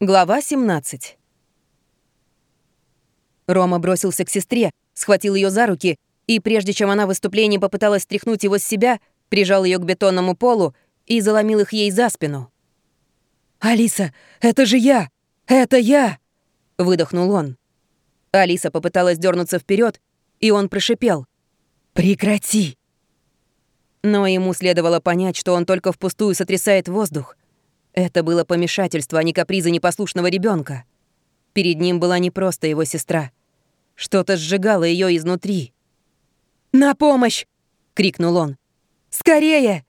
Глава 17. Рома бросился к сестре, схватил ее за руки и, прежде чем она в выступлении попыталась стряхнуть его с себя, прижал ее к бетонному полу и заломил их ей за спину. «Алиса, это же я! Это я!» — выдохнул он. Алиса попыталась дернуться вперед, и он прошипел. «Прекрати!» Но ему следовало понять, что он только впустую сотрясает воздух. Это было помешательство, а не каприза непослушного ребенка. Перед ним была не просто его сестра. Что-то сжигало ее изнутри. «На помощь!» — крикнул он. «Скорее!»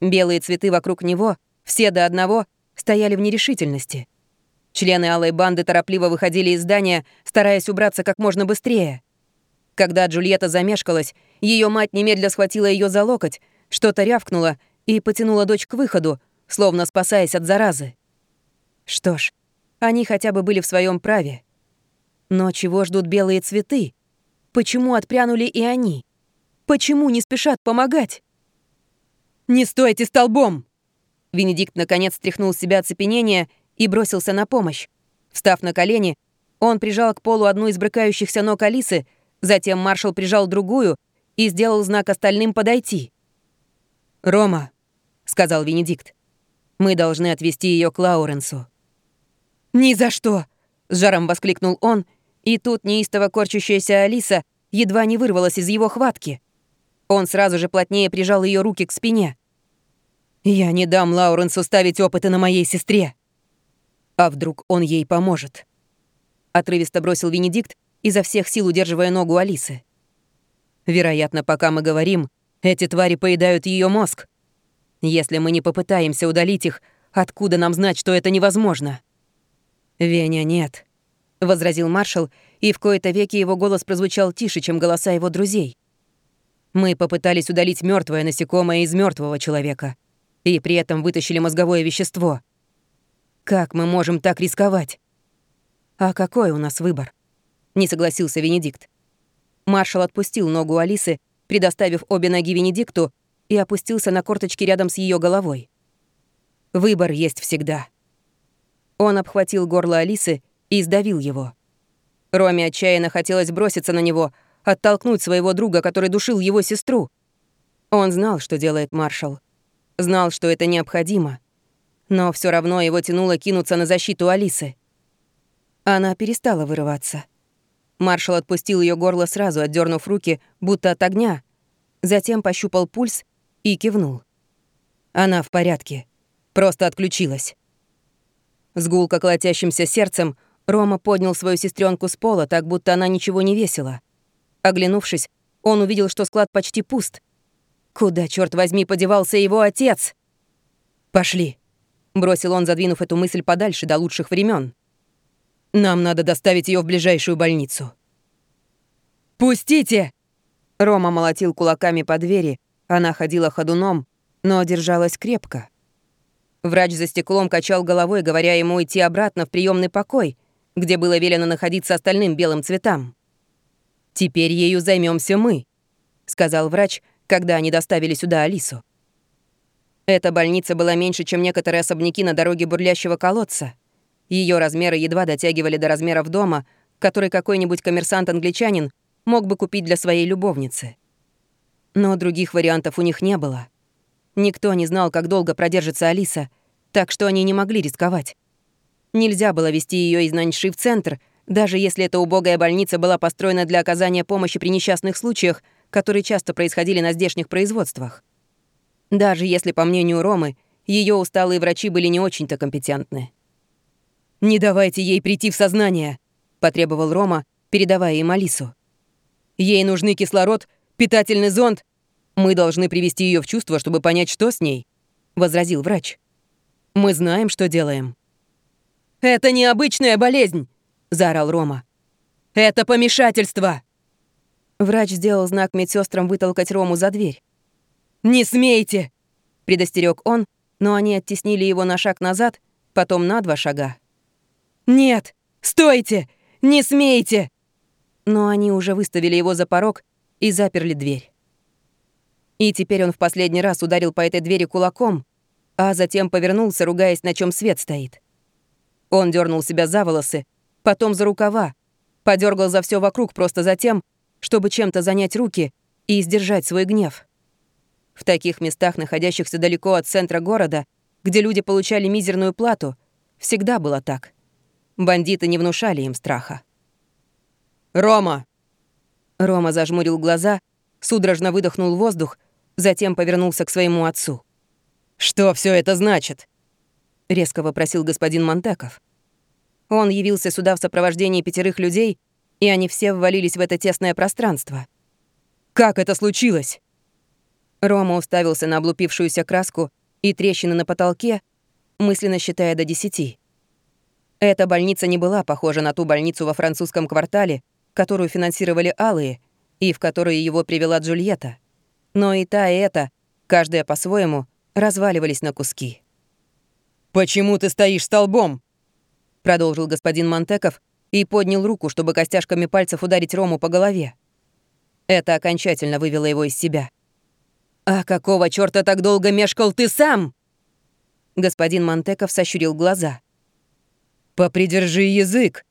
Белые цветы вокруг него, все до одного, стояли в нерешительности. Члены алой банды торопливо выходили из здания, стараясь убраться как можно быстрее. Когда Джульетта замешкалась, ее мать немедля схватила ее за локоть, что-то рявкнула и потянула дочь к выходу, словно спасаясь от заразы. Что ж, они хотя бы были в своем праве. Но чего ждут белые цветы? Почему отпрянули и они? Почему не спешат помогать? «Не стойте столбом!» Венедикт наконец стряхнул с себя оцепенение и бросился на помощь. Встав на колени, он прижал к полу одну из брыкающихся ног Алисы, затем маршал прижал другую и сделал знак остальным подойти. «Рома», — сказал Венедикт, мы должны отвезти ее к Лауренсу». «Ни за что!» — с жаром воскликнул он, и тут неистово корчащаяся Алиса едва не вырвалась из его хватки. Он сразу же плотнее прижал ее руки к спине. «Я не дам Лауренсу ставить опыты на моей сестре!» «А вдруг он ей поможет?» Отрывисто бросил Венедикт, изо всех сил удерживая ногу Алисы. «Вероятно, пока мы говорим, эти твари поедают ее мозг. Если мы не попытаемся удалить их, откуда нам знать, что это невозможно?» «Веня, нет», — возразил маршал, и в кои-то веки его голос прозвучал тише, чем голоса его друзей. «Мы попытались удалить мертвое насекомое из мертвого человека, и при этом вытащили мозговое вещество. Как мы можем так рисковать?» «А какой у нас выбор?» — не согласился Венедикт. Маршал отпустил ногу Алисы, предоставив обе ноги Венедикту, и опустился на корточки рядом с ее головой. Выбор есть всегда. Он обхватил горло Алисы и сдавил его. Роме отчаянно хотелось броситься на него, оттолкнуть своего друга, который душил его сестру. Он знал, что делает маршал. Знал, что это необходимо. Но все равно его тянуло кинуться на защиту Алисы. Она перестала вырываться. Маршал отпустил ее горло сразу, отдернув руки, будто от огня. Затем пощупал пульс и кивнул. Она в порядке. Просто отключилась. С гулко колотящимся сердцем Рома поднял свою сестренку с пола, так будто она ничего не весила. Оглянувшись, он увидел, что склад почти пуст. Куда, черт возьми, подевался его отец? «Пошли», — бросил он, задвинув эту мысль подальше до лучших времен. «Нам надо доставить ее в ближайшую больницу». «Пустите!» Рома молотил кулаками по двери, она ходила ходуном, но держалась крепко. Врач за стеклом качал головой, говоря ему идти обратно в приемный покой, где было велено находиться остальным белым цветам. «Теперь ею займемся мы», — сказал врач, когда они доставили сюда Алису. Эта больница была меньше, чем некоторые особняки на дороге бурлящего колодца. Ее размеры едва дотягивали до размеров дома, который какой-нибудь коммерсант-англичанин мог бы купить для своей любовницы. Но других вариантов у них не было. Никто не знал, как долго продержится Алиса, так что они не могли рисковать. Нельзя было вести ее из Наньши в центр, даже если эта убогая больница была построена для оказания помощи при несчастных случаях, которые часто происходили на здешних производствах. Даже если, по мнению Ромы, ее усталые врачи были не очень-то компетентны. «Не давайте ей прийти в сознание», — потребовал Рома, передавая им Алису. «Ей нужны кислород питательный зонд. Мы должны привести ее в чувство, чтобы понять, что с ней», — возразил врач. «Мы знаем, что делаем». «Это необычная болезнь!» — заорал Рома. «Это помешательство!» Врач сделал знак медсестрам вытолкать Рому за дверь. «Не смейте!» — предостерег он, но они оттеснили его на шаг назад, потом на два шага. «Нет! Стойте! Не смейте!» Но они уже выставили его за порог и заперли дверь. И теперь он в последний раз ударил по этой двери кулаком, а затем повернулся, ругаясь, на чем свет стоит. Он дернул себя за волосы, потом за рукава, подергал за все вокруг просто за тем, чтобы чем-то занять руки и сдержать свой гнев. В таких местах, находящихся далеко от центра города, где люди получали мизерную плату, всегда было так. Бандиты не внушали им страха. «Рома!» Рома зажмурил глаза, судорожно выдохнул воздух, затем повернулся к своему отцу. «Что все это значит?» — резко вопросил господин Монтеков. Он явился сюда в сопровождении пятерых людей, и они все ввалились в это тесное пространство. «Как это случилось?» Рома уставился на облупившуюся краску и трещины на потолке, мысленно считая до десяти. Эта больница не была похожа на ту больницу во французском квартале, которую финансировали Алые, и в которую его привела Джульетта. Но и та, и эта, каждая по-своему, разваливались на куски. «Почему ты стоишь столбом?» Продолжил господин Монтеков и поднял руку, чтобы костяшками пальцев ударить Рому по голове. Это окончательно вывело его из себя. «А какого чёрта так долго мешкал ты сам?» Господин Монтеков сощурил глаза. «Попридержи язык!»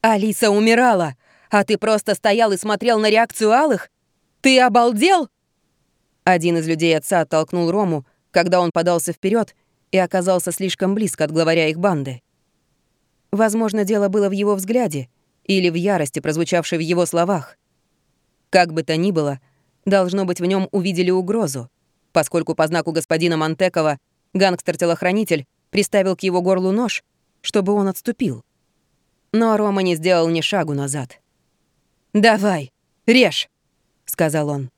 «Алиса умирала, а ты просто стоял и смотрел на реакцию алых? Ты обалдел?» Один из людей отца оттолкнул Рому, когда он подался вперед и оказался слишком близко от главаря их банды. Возможно, дело было в его взгляде или в ярости, прозвучавшей в его словах. Как бы то ни было, должно быть, в нем увидели угрозу, поскольку по знаку господина Монтекова гангстер-телохранитель приставил к его горлу нож, чтобы он отступил. Но Рома не сделал ни шагу назад. «Давай, режь!» — сказал он.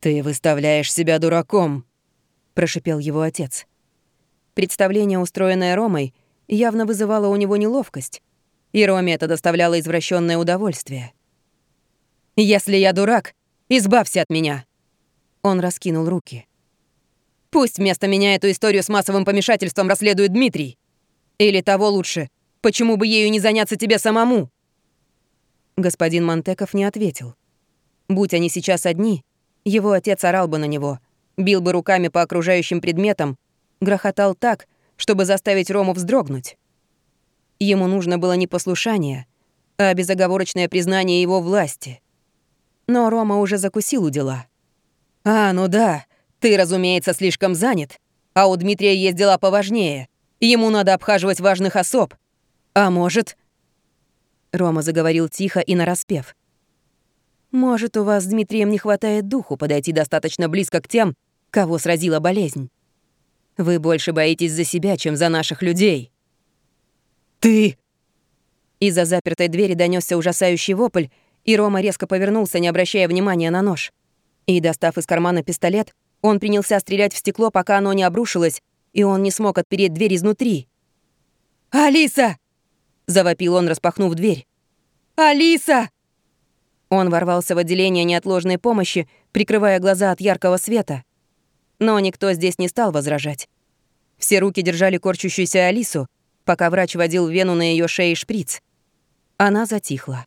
«Ты выставляешь себя дураком», — прошипел его отец. Представление, устроенное Ромой, явно вызывало у него неловкость, и Роме это доставляло извращенное удовольствие. «Если я дурак, избавься от меня!» Он раскинул руки. «Пусть вместо меня эту историю с массовым помешательством расследует Дмитрий. Или того лучше, почему бы ею не заняться тебе самому?» Господин Монтеков не ответил. Будь они сейчас одни, его отец орал бы на него, бил бы руками по окружающим предметам, грохотал так, чтобы заставить Рому вздрогнуть. Ему нужно было не послушание, а безоговорочное признание его власти. Но Рома уже закусил у дела. «А, ну да, ты, разумеется, слишком занят, а у Дмитрия есть дела поважнее. Ему надо обхаживать важных особ. А может, Рома заговорил тихо и нараспев. «Может, у вас с Дмитрием не хватает духу подойти достаточно близко к тем, кого сразила болезнь. Вы больше боитесь за себя, чем за наших людей». «Ты...» Из-за запертой двери донесся ужасающий вопль, и Рома резко повернулся, не обращая внимания на нож. И, достав из кармана пистолет, он принялся стрелять в стекло, пока оно не обрушилось, и он не смог отпереть дверь изнутри. «Алиса!» — завопил он, распахнув дверь. «Алиса!» Он ворвался в отделение неотложной помощи, прикрывая глаза от яркого света. Но никто здесь не стал возражать. Все руки держали корчущуюся Алису, пока врач водил вену на ее шее шприц. Она затихла.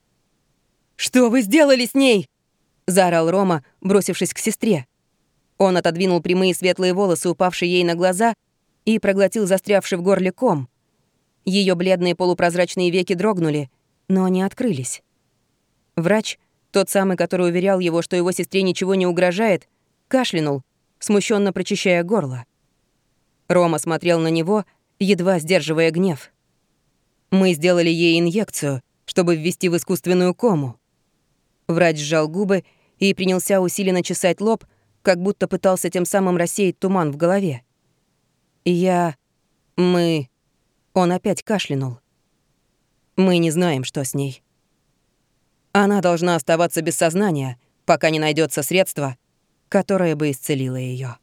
«Что вы сделали с ней?» — заорал Рома, бросившись к сестре. Он отодвинул прямые светлые волосы, упавшие ей на глаза, и проглотил застрявший в горле ком. Ее бледные полупрозрачные веки дрогнули, но не открылись. Врач, тот самый, который уверял его, что его сестре ничего не угрожает, кашлянул, смущенно прочищая горло. Рома смотрел на него, едва сдерживая гнев. Мы сделали ей инъекцию, чтобы ввести в искусственную кому. Врач сжал губы и принялся усиленно чесать лоб, как будто пытался тем самым рассеять туман в голове. Я... мы... Он опять кашлянул. Мы не знаем, что с ней. Она должна оставаться без сознания, пока не найдется средство, которое бы исцелило ее.